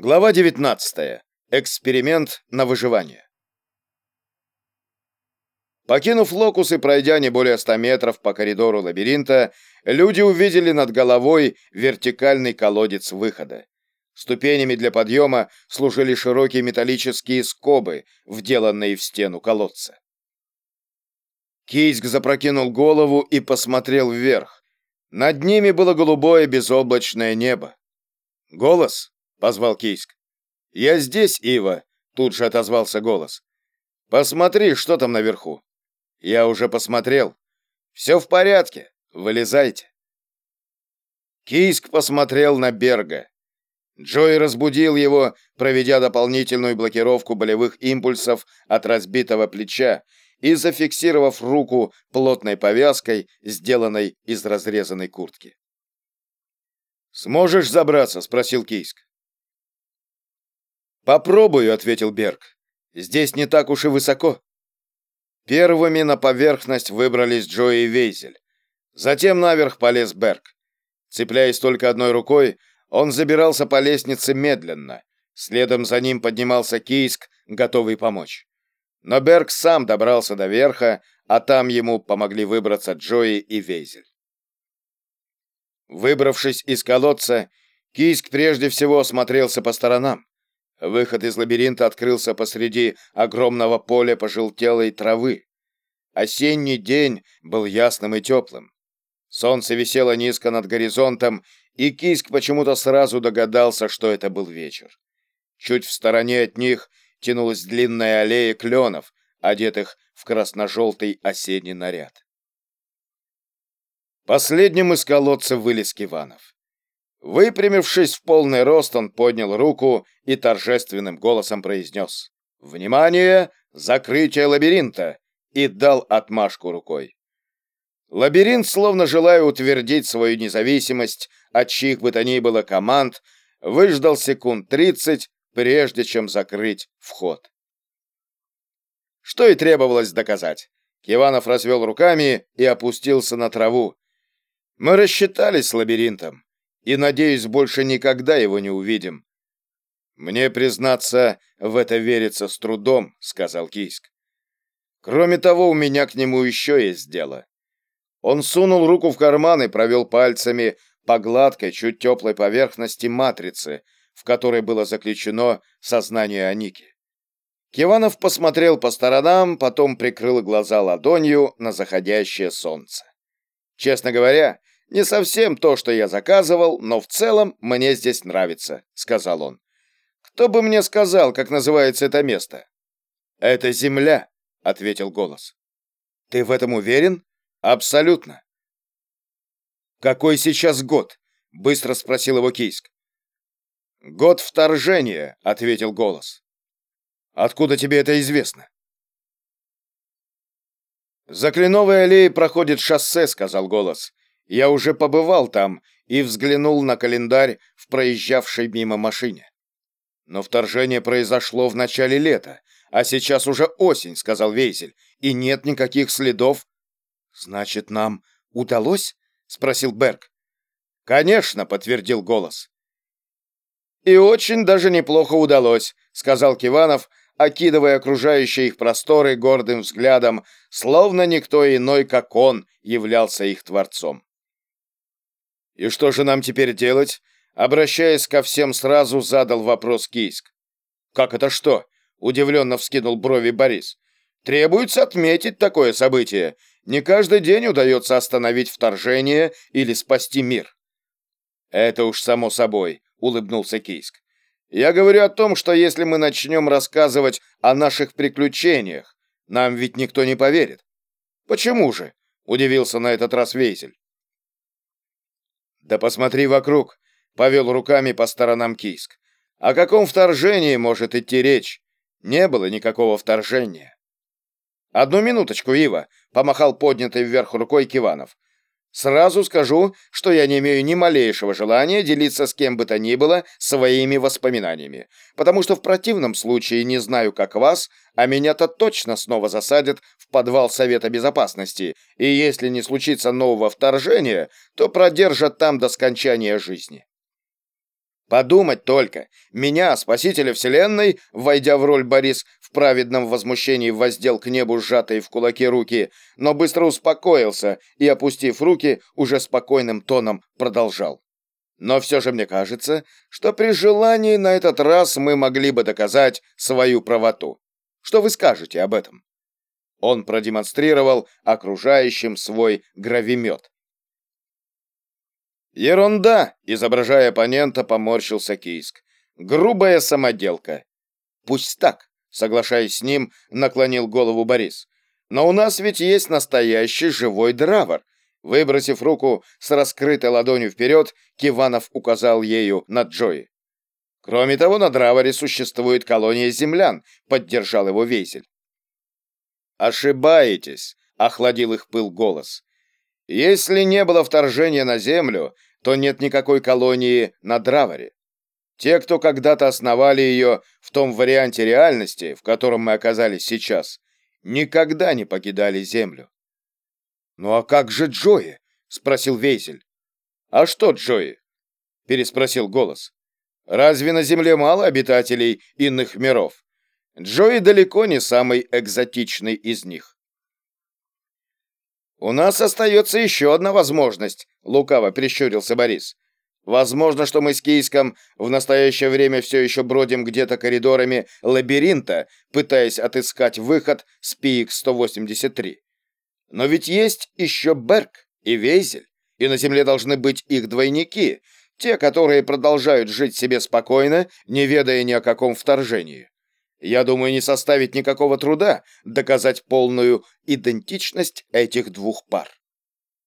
Глава 19. Эксперимент на выживание. Покинув локус и пройдя не более 100 метров по коридору лабиринта, люди увидели над головой вертикальный колодец выхода. Ступенями для подъема служили широкие металлические скобы, вделанные в стену колодца. Кийск запрокинул голову и посмотрел вверх. Над ними было голубое безоблачное небо. Голос — позвал Кейск. «Я здесь, Ива», — тут же отозвался голос. «Посмотри, что там наверху». «Я уже посмотрел. Все в порядке. Вылезайте». Кийск посмотрел на Берга. Джой разбудил его, проведя дополнительную блокировку болевых импульсов от разбитого плеча и зафиксировав руку плотной повязкой, сделанной из разрезанной куртки. «Сможешь забраться?» — спросил Кийск. «Попробую», — ответил Берг. «Здесь не так уж и высоко». Первыми на поверхность выбрались Джо и Вейзель. Затем наверх полез Берг. Цепляясь только одной рукой, он забирался по лестнице медленно. Следом за ним поднимался Кийск, готовый помочь. Но Берг сам добрался до верха, а там ему помогли выбраться Джои и Вейзель. Выбравшись из колодца, Кийск прежде всего осмотрелся по сторонам. Выход из лабиринта открылся посреди огромного поля пожелтелой травы. Осенний день был ясным и теплым. Солнце висело низко над горизонтом, и Киск почему-то сразу догадался, что это был вечер. Чуть в стороне от них тянулась длинная аллея кленов, одетых в красно-желтый осенний наряд. Последним из колодца вылез Киванов. Выпрямившись в полный рост, он поднял руку и торжественным голосом произнес «Внимание! Закрытие лабиринта!» и дал отмашку рукой. Лабиринт, словно желая утвердить свою независимость от чьих бы то ни было команд, выждал секунд тридцать, прежде чем закрыть вход. Что и требовалось доказать. Киванов развел руками и опустился на траву. Мы рассчитались с лабиринтом и, надеюсь, больше никогда его не увидим. Мне, признаться, в это верится с трудом, сказал Кийск. Кроме того, у меня к нему еще есть дело. Он сунул руку в карман и провел пальцами по гладкой, чуть теплой поверхности матрицы, в которой было заключено сознание Аники. Киванов посмотрел по сторонам, потом прикрыл глаза ладонью на заходящее солнце. Честно говоря, не совсем то, что я заказывал, но в целом мне здесь нравится, сказал он. Кто бы мне сказал, как называется это место? Это земля, ответил голос. Ты в этом уверен? Абсолютно. Какой сейчас год? быстро спросил его Кийск. Год вторжения, ответил голос. Откуда тебе это известно? За Кленовой аллеей проходит шоссе, сказал голос. Я уже побывал там и взглянул на календарь в проезжавшей мимо машине. Но вторжение произошло в начале лета, а сейчас уже осень, сказал Вейзель, и нет никаких следов. Значит, нам удалось? спросил Берг. Конечно, подтвердил голос. И очень даже неплохо удалось, сказал Киванов, окидывая окружающие их просторы гордым взглядом, словно никто иной, как он, являлся их творцом. «И что же нам теперь делать?» Обращаясь ко всем сразу, задал вопрос Кийск. «Как это что?» — удивленно вскинул брови Борис. «Требуется отметить такое событие. Не каждый день удается остановить вторжение или спасти мир». «Это уж само собой», — улыбнулся Кийск. «Я говорю о том, что если мы начнем рассказывать о наших приключениях, нам ведь никто не поверит». «Почему же?» — удивился на этот раз Вейзель. «Да посмотри вокруг», — повел руками по сторонам Кийск. «О каком вторжении может идти речь? Не было никакого вторжения». «Одну минуточку, Ива», — помахал поднятой вверх рукой Киванов. Сразу скажу, что я не имею ни малейшего желания делиться с кем бы то ни было своими воспоминаниями, потому что в противном случае не знаю, как вас, а меня-то точно снова засадят в подвал Совета Безопасности, и если не случится нового вторжения, то продержат там до скончания жизни. Подумать только, меня, спасителя вселенной, войдя в роль Борис в праведном возмущении воздел к небу сжатые в кулаки руки, но быстро успокоился и, опустив руки, уже спокойным тоном продолжал. Но все же мне кажется, что при желании на этот раз мы могли бы доказать свою правоту. Что вы скажете об этом? Он продемонстрировал окружающим свой гравимет. «Ерунда!» — изображая оппонента, поморщился Кийск. «Грубая самоделка». «Пусть так», — соглашаясь с ним, наклонил голову Борис. «Но у нас ведь есть настоящий живой дравер». Выбросив руку с раскрытой ладонью вперед, Киванов указал ею на Джои. «Кроме того, на дравере существует колония землян», — поддержал его Вейзель. «Ошибаетесь», — охладил их пыл голос. «Если не было вторжения на Землю, то нет никакой колонии на Драваре. Те, кто когда-то основали ее в том варианте реальности, в котором мы оказались сейчас, никогда не покидали Землю. «Ну а как же Джои?» — спросил Вейзель. «А что Джои?» — переспросил голос. «Разве на Земле мало обитателей иных миров? Джои далеко не самый экзотичный из них. «У нас остается еще одна возможность», — лукаво прищурился Борис. «Возможно, что мы с Кийском в настоящее время все еще бродим где-то коридорами лабиринта, пытаясь отыскать выход с ПИК-183. Но ведь есть еще Берг и Вейзель, и на Земле должны быть их двойники, те, которые продолжают жить себе спокойно, не ведая ни о каком вторжении. Я думаю, не составит никакого труда доказать полную идентичность этих двух пар.